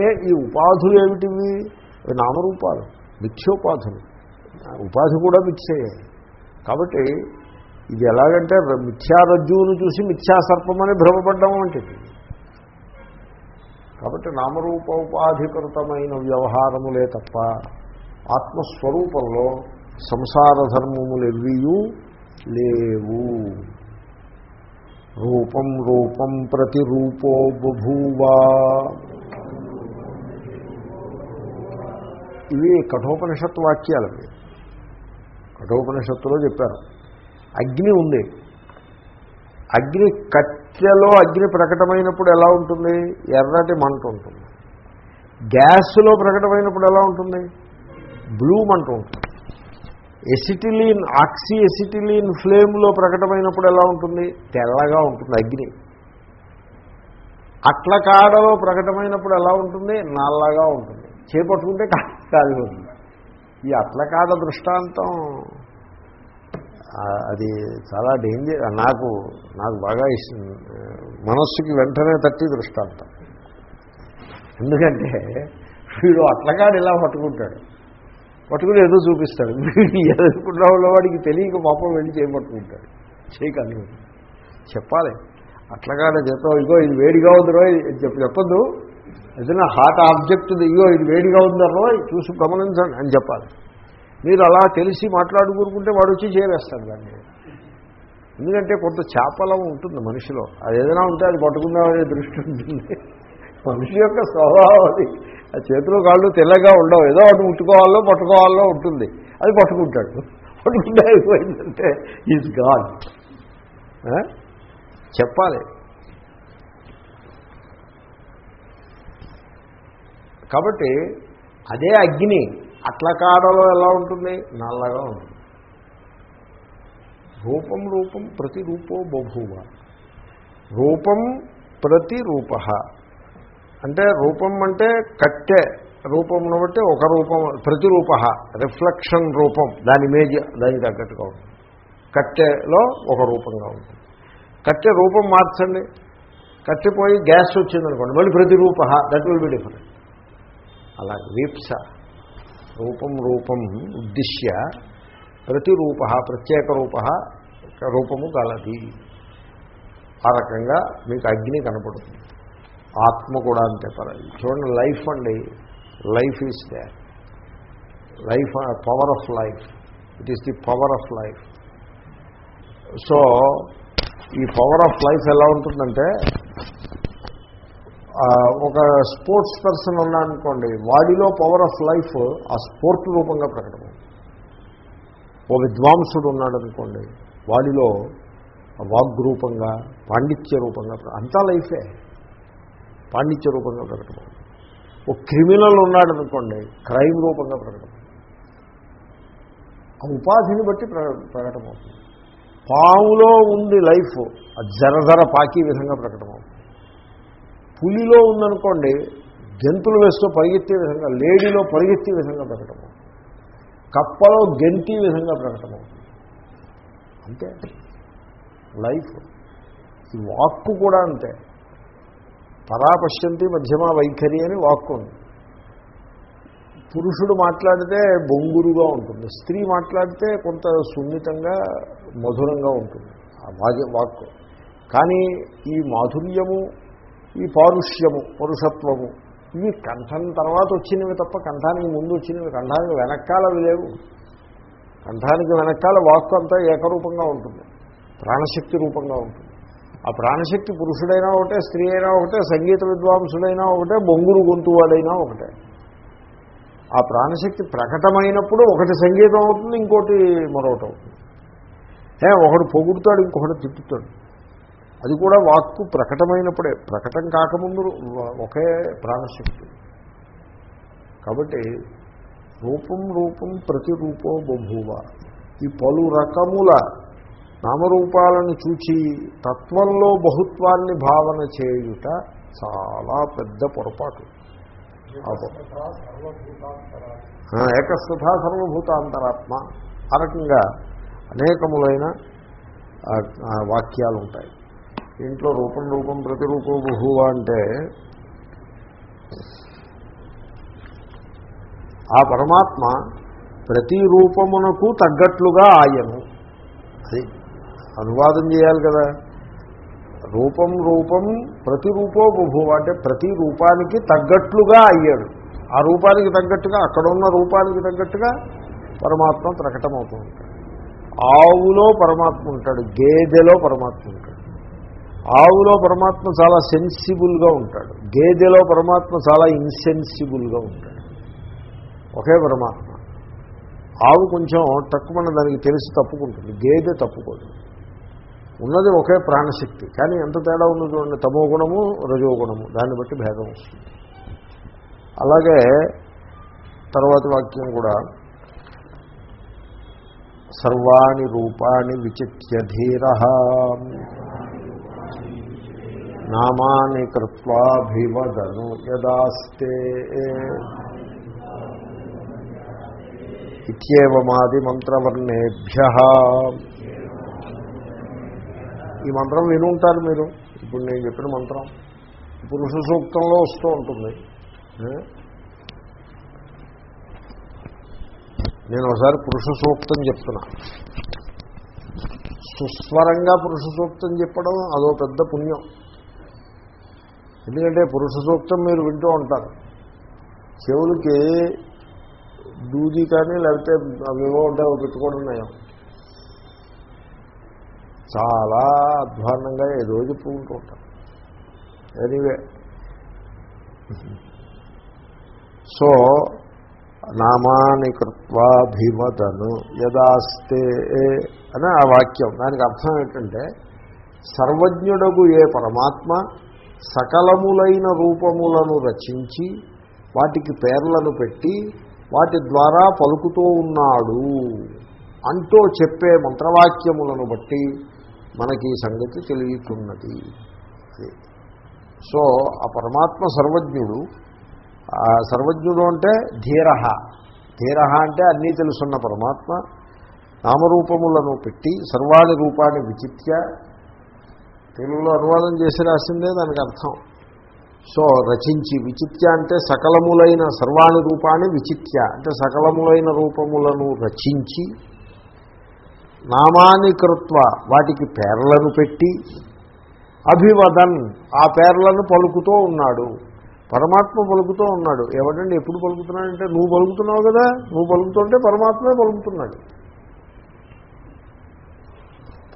ఏ ఈ ఉపాధులు ఏమిటివి? నామరూపాలు మిథ్యోపాధులు. ఉపాధి కూడా మిథ్యయే కాబట్టి ఇది ఎలాగంటే మిథ్యారజ్జువును చూసి మిథ్యాసర్పం అని భ్రమపడ్డం వంటిది. కాబట్టి నామరూప ఉపాధికృతమైన వ్యవహారములే తప్ప ఆత్మస్వరూపంలో సంసార ధర్మములెవ్వియూ లేవు. రూపం రూపం ప్రతిరూపో బభూవా. ఇవి కఠోపనిషత్తు వాక్యాలు అవి కఠోపనిషత్తులో చెప్పారు. అగ్ని ఉంది. అగ్ని కట్టెలో అగ్ని ప్రకటమైనప్పుడు ఎలా ఉంటుంది? ఎర్రటి మంట ఉంటుంది. గ్యాస్లో ప్రకటమైనప్పుడు ఎలా ఉంటుంది? బ్లూ మంట ఉంటుంది. ఎసిటిలీన్ ఆక్సి ఎసిటిలీన్ ఫ్లేమ్లో ప్రకటమైనప్పుడు ఎలా ఉంటుంది? తెల్లగా ఉంటుంది అగ్ని. అట్ల కాడలో ప్రకటమైనప్పుడు ఎలా ఉంటుంది? నల్లగా ఉంటుంది. చేపట్టుకుంటే కాదు ఈ అట్లకాడ దృష్టాంతం అది చాలా డేంజర్ నాకు నాకు బాగా ఇష్టం మనస్సుకి వెంటనే తట్టి దృష్టాంతం. ఎందుకంటే వీడు అట్లకాడు ఇలా పట్టుకుంటాడు. పట్టుకుని ఏదో చూపిస్తాడు. ఎదుర్కొంటా ఉన్నవాడికి తెలియక పాపం వెళ్ళి చేయబట్టుకుంటాడు చేయకండి చెప్పాలి. అట్లకాడ చెప్తాం ఇగో ఇది వేడిగా ఉందిరో చెప్పి చెప్పద్దు. ఏదైనా హాట్ ఆబ్జెక్ట్ ఇగో ఇది వేడిగా ఉందరో చూసి గమనించండి అని చెప్పాలి. మీరు అలా తెలిసి మాట్లాడుకుంటే వాడు వచ్చి చేరేస్తాడు దాన్ని. ఎందుకంటే కొంత చేపలం ఉంటుంది మనిషిలో. అది ఏదైనా ఉంటే అది పట్టుకుందామనే దృష్టి ఉంటుంది. మనిషి యొక్క స్వభావం అది. ఆ చేతులు కాళ్ళు తెల్లగా ఉండవు. ఏదో అటు ముట్టుకోవాలో పట్టుకోవాలో ఉంటుంది. అది పట్టుకుంటాడు. పట్టుకుంటే అయిపోయిందంటే ఈజ్ గాడ్ చెప్పాలి. కాబట్టి అదే అగ్ని అట్ల కాడలో ఎలా ఉంటుంది? నల్లగా ఉంటుంది. రూపం రూపం ప్రతి రూపో బభూవ. రూపం ప్రతి రూప అంటే రూపం అంటే కట్టె. రూపం బట్టి ఒక రూపం ప్రతిరూప. రిఫ్లెక్షన్ రూపం. దాని ఇమేజ్ దానికి తగ్గట్టుగా ఉంటుంది. కట్టెలో ఒక రూపంగా ఉంటుంది. కట్టె రూపం మార్చండి. కట్టెపోయి గ్యాస్ వచ్చిందనుకోండి మళ్ళీ ప్రతిరూప. దట్ విల్ బి డిఫరెంట్ అలా వీప్స రూపం రూపం ఉద్దిశ్య ప్రతిరూప ప్రత్యేక రూప రూపము గలది. ఆ రకంగా మీకు అగ్ని కనపడుతుంది. ఆత్మ కూడా అంతే పర్వాలేదు చూడండి లైఫ్ అండి. Life is the life power of life. It is the power of life. So ఈ పవర్ ఆఫ్ లైఫ్ ఎలా ఉంటుందంటే ఒక స్పోర్ట్స్ పర్సన్ ఉన్నాడనుకోండి వాడిలో పవర్ ఆఫ్ లైఫ్ ఆ స్పోర్ట్ రూపంగా ప్రకటన ఓ విద్వాంసుడు ఉన్నాడనుకోండి వాడిలో వాగ్రూపంగా పాండిత్య రూపంగా అంతా లైఫే పాండిత్య రూపంగా ప్రకటన ఓ క్రిమినల్ ఉన్నాడనుకోండి క్రైమ్ రూపంగా ప్రకటన ఆ ఉపాధిని బట్టి ప్రకటమవుతుంది పాములో ఉంది లైఫ్ అది జరజర పాకి విధంగా ప్రకటమవుతుంది పులిలో ఉందనుకోండి జంతువులు వేస్తూ పరిగెత్తే విధంగా లేడీలో పరిగెత్తే విధంగా ప్రకటన కప్పలో గెంతి విధంగా ప్రకటన అంతే. లైఫ్. ఈ వాక్కు కూడా అంతే. పరాపశ్యంతి మధ్యమ వైఖరి అని వాక్కు ఉంది. పురుషుడు మాట్లాడితే బొంగురుగా ఉంటుంది. స్త్రీ మాట్లాడితే కొంత సున్నితంగా మధురంగా ఉంటుంది. ఆ వాక్కు. కానీ ఈ మాధుర్యము ఈ పారుష్యము పరుషత్వము. ఇవి కంఠం తర్వాత వచ్చినవి తప్ప కంఠానికి ముందు వచ్చినవి కంఠానికి వెనకాలవి లేవు. కంఠానికి వెనకాల వాక్కు అంతా ఏకరూపంగా ఉంటుంది. ప్రాణశక్తి రూపంగా ఉంటుంది. ఆ ప్రాణశక్తి పురుషుడైనా ఒకటే స్త్రీ అయినా ఒకటే సంగీత విద్వాంసుడైనా ఒకటే బొంగురు గొంతు వాడైనా ఒకటే. ఆ ప్రాణశక్తి ప్రకటమైనప్పుడు ఒకటి సంగీతం అవుతుంది ఇంకోటి మరొకటి అవుతుంది. ఏ ఒకడు పొగుడుతాడు ఇంకొకటి తిట్టుతాడు. అది కూడా వాక్కు ప్రకటమైనప్పుడే. ప్రకటం కాకముందు ఒకే ప్రాణశక్తి. కాబట్టి రూపం రూపం ప్రతిరూపో బభూవ. ఈ పలు రకముల నామరూపాలను చూచి తత్వంలో బహుత్వాన్ని భావన చేయుట చాలా పెద్ద పొరపాటు. ఏకస్థత సర్వభూతాంతరాత్మ. ఆ రకంగా అనేకములైన వాక్యాలు ఉంటాయి దీంట్లో రూపం రూపం ప్రతిరూపం బహువ అంటే ఆ పరమాత్మ ప్రతి రూపమునకు తగ్గట్లుగా ఆయను. అది అనువాదం చేయాలి కదా. రూపం రూపం ప్రతి రూపో అంటే ప్రతి రూపానికి తగ్గట్లుగా అయ్యాడు. ఆ రూపానికి తగ్గట్టుగా అక్కడ ఉన్న రూపానికి తగ్గట్టుగా పరమాత్మ ప్రకటమవుతూ ఉంటాడు. ఆవులో పరమాత్మ ఉంటాడు గేదెలో పరమాత్మ ఉంటాడు. ఆవులో పరమాత్మ చాలా సెన్సిబుల్గా ఉంటాడు. గేదెలో పరమాత్మ చాలా ఇన్సెన్సిబుల్గా ఉంటాడు. ఒకే పరమాత్మ. ఆవు కొంచెం తక్కువన దానికి తెలిసి తప్పుకుంటుంది. గేదె తప్పుకోదు. ఉన్నది ఒకే ప్రాణశక్తి. కానీ ఎంత తేడా ఉంది చూడండి. తమో గుణము రజో గుణము. దాన్ని బట్టి భేదం వస్తుంది. అలాగే తర్వాతి వాక్యం కూడా సర్వాణి రూపాన్ని విచిత్యధీర నామాని కృత్వాభివదను యదాస్తే. ఇత్యేవమాది మంత్రవర్ణేభ్య. ఈ మంత్రం వినుంటారు మీరు. ఇప్పుడు నేను చెప్పిన మంత్రం పురుష సూక్తంలో వస్తూ ఉంటుంది. నేను ఒకసారి పురుష సూక్తం చెప్తున్నా. సుస్వరంగా పురుష సూక్తం చెప్పడం అదో పెద్ద పుణ్యం. ఎందుకంటే పురుష సూక్తం మీరు వింటూ ఉంటారు. చెవులకి దూది కానీ లేకపోతే అవేవో ఉంటాయో పెట్టుకోవడం నయం. చాలా అధ్వానంగా ఏదో చెప్పుకుంటూ ఉంటాం ఎనీవే. సో నామాని కృత్వా భీమతను యదాస్తే అని ఆ వాక్యం. దానికి అర్థం ఏంటంటే సర్వజ్ఞుడగు ఏ పరమాత్మ సకలములైన రూపములను రచించి వాటికి పేర్లను పెట్టి వాటి ద్వారా పలుకుతూ ఉన్నాడు అంటూ చెప్పే మంత్రవాక్యములను బట్టి మనకి ఈ సంగతి తెలియతున్నది సో ఆ పరమాత్మ సర్వజ్ఞుడు ఆ సర్వజ్ఞుడు అంటే ధీరహ. ధీరహ అంటే అన్నీ తెలుసున్న పరమాత్మ. నామరూపములను పెట్టి సర్వాణి రూపాన్ని విచిత్య తెలుగులో అనువాదం చేసి రాసిందే దానికి అర్థం. సో రచించి విచిత్య అంటే సకలములైన సర్వాణి రూపాన్ని విచిత్య. అంటే సకలములైన రూపములను రచించి నామాని కృత్వ వాటికి పేర్లను పెట్టి అభివదన్ ఆ పేర్లను పలుకుతూ ఉన్నాడు. పరమాత్మ పలుకుతూ ఉన్నాడు. ఎవడండి ఎప్పుడు పలుకుతున్నాడంటే నువ్వు పలుకుతున్నావు కదా నువ్వు పలుకుతుంటే పరమాత్మే పలుకుతున్నాడు.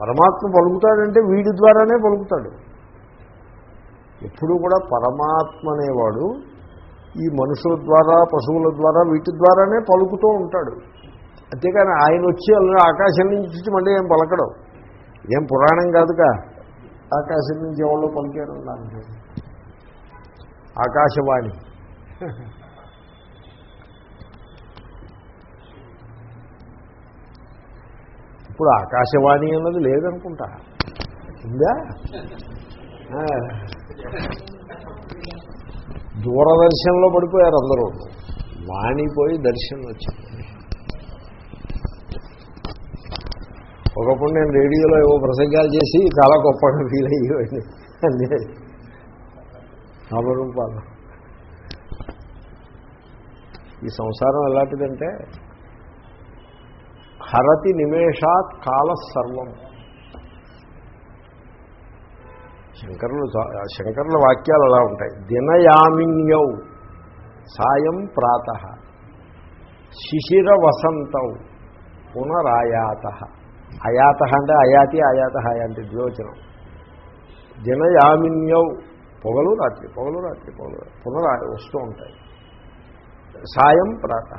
పరమాత్మ పలుకుతాడంటే వీడి ద్వారానే పలుకుతాడు. ఎప్పుడు కూడా పరమాత్మ అనేవాడు ఈ మనుషుల ద్వారా పశువుల ద్వారా వీటి ద్వారానే పలుకుతూ ఉంటాడు. అంతేకాని ఆయన వచ్చి ఆకాశం నుంచి మళ్ళీ ఏం పలకడం. ఏం పురాణం కాదుగా? ఆకాశం నుంచి ఎవరో పలికారు? దానికి ఆకాశవాణి. ఇప్పుడు ఆకాశవాణి అన్నది లేదనుకుంటా. ఉందా? దూరదర్శనంలో దూరదర్శన్లో పడిపోయారు అందరూ. వాణి పోయి దర్శనం వచ్చింది. ఒకప్పుడు నేను రేడియోలో ఏవో ప్రసంగాలు చేసి చాలా గొప్పగా ఫీల్ అయ్యేవాడిని. అన్నీ నామరూపాలు. ఈ సంసారం ఎలాంటిదంటే హరతి నిమేషాత్ కాల సర్వం. శంకరులు శంకరుల వాక్యాలు అలా ఉంటాయి. దినయామిన్యౌ సాయం ప్రాత శిశిర వసంతౌ పునరాయాత. అయాత అంటే అయాతి అయాత అంటే ద్యోచనం దినయామిన్యౌ పొగలు రాత్రి పొగలు రాత్రి పొగలు పునరా వస్తూ ఉంటాయి. సాయం ప్రాత.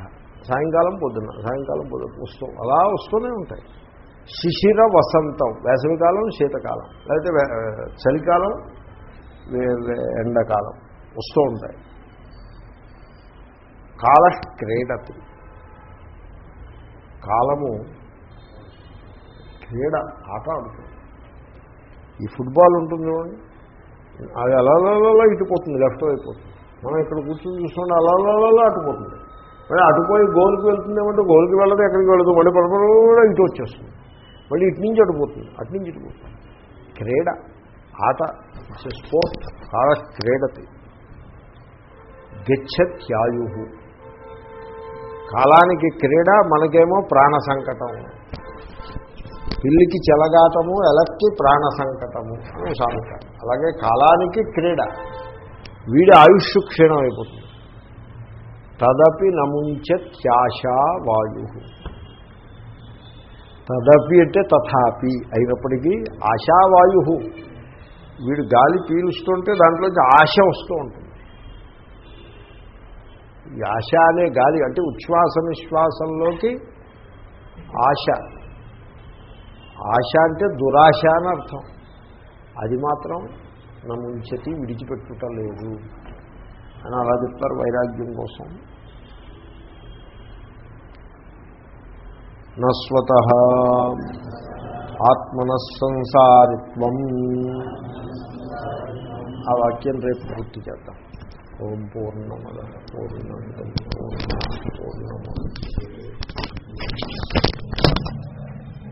సాయంకాలం పొద్దున్న సాయంకాలం పొద్దున్న వస్తూ అలా వస్తూనే ఉంటాయి. శిశిర వసంతం వేసవికాలం శీతకాలం లేకపోతే చలికాలం ఎండాకాలం వస్తూ ఉంటాయి. కాల క్రీడతి కాలము క్రీడ ఆట ఆడుతుంది. ఈ ఫుట్బాల్ ఉంటుంది చూడండి. అది అలా ఇటుపోతుంది లెఫ్ట్ అయిపోతుంది మనం ఇక్కడ కూర్చొని చూస్తుంటే అలా అటుపోతుంది మరి అటుపోయి గోల్కి వెళ్తుందేమంటే గోల్కి వెళ్ళదు ఎక్కడికి వెళ్ళదు. మళ్ళీ పడపడ ఇటు వచ్చేస్తుంది. మళ్ళీ ఇటు నుంచి అటుపోతుంది అటు నుంచి ఇటుపోతుంది క్రీడ ఆట ఇట్స్ స్పోర్ట్. చాలా క్రీడతి గచ్చత్యాయు కాలానికి క్రీడ మనకేమో ప్రాణ సంకటం పిల్లికి చెలగాటము ఎలక్కి ప్రాణ సంకటము అని సామెత. అలాగే కాలానికి క్రీడ. వీడి ఆయుష్ క్షీణం అయిపోతుంది తదపి నముంచత్యాశా వాయు. తదపి అంటే తథాపి అయినప్పటికీ ఆశావాయు వీడు గాలి పీలుస్తుంటే దాంట్లోంచి ఆశ వస్తూ ఉంటుంది. ఈ ఆశ అనే గాలి అంటే ఉచ్ఛ్వాస నిశ్వాసంలోకి ఆశ. ఆశ అంటే దురాశ అని అర్థం. అది మాత్రం నముంచతి ముంచతి విడిచిపెట్టుట లేదు. అని అలా చెప్తారు వైరాగ్యం కోసం. నస్వత ఆత్మన సంసారిత్వం ఆ వాక్యం రేపు పూర్తి చేద్దాం. ఓం పూర్ణమద పూర్ణమిదం పూర్ణ పూర్ణమ